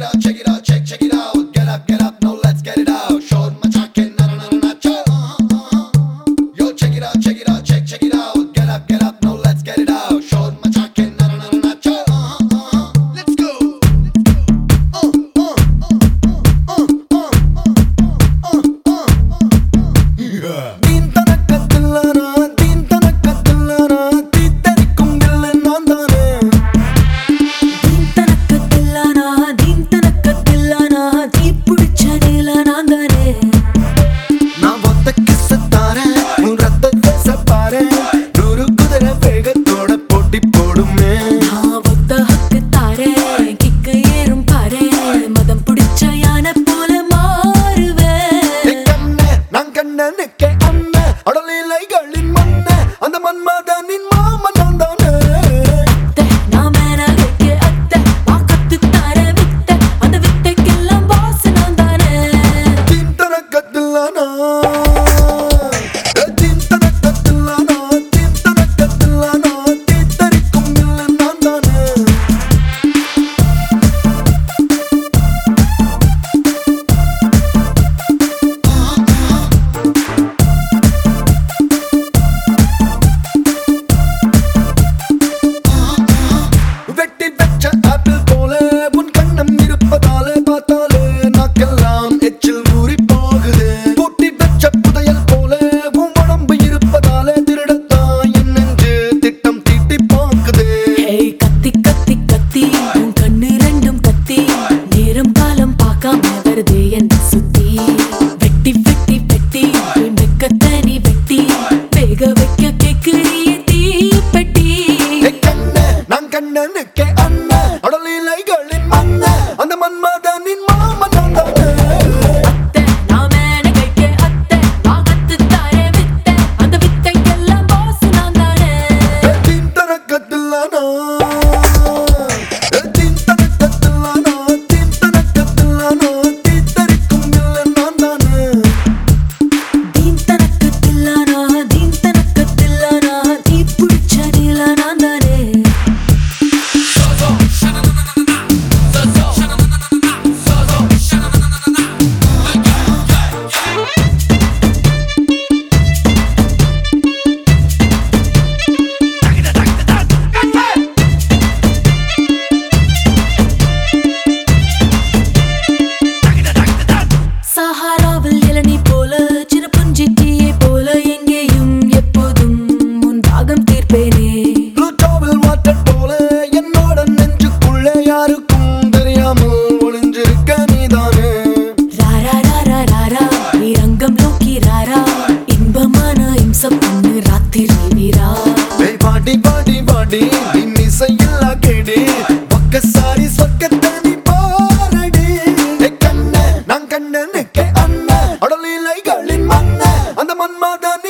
it out, check it out, check, check it out. Get up, get up, now let's get it out. Short machakin, na na na na cho. Yo, check it out, check it out, check, check it out. Get up, get up, now let's get it out. Short machakin, na na na na cho. Let's go. Yeah. அடலிலைகளின் மன்ன அந்த மன்மதனின் பார்க்காம வருது என்ன சுத்தி. வெட்டி வெட்டி வெட்டி வெக்கத்தனி வெட்டி. வேக வைக்க கேக்குறிய தீ பெட்டி நான் கண்ணனு கே Even Madani.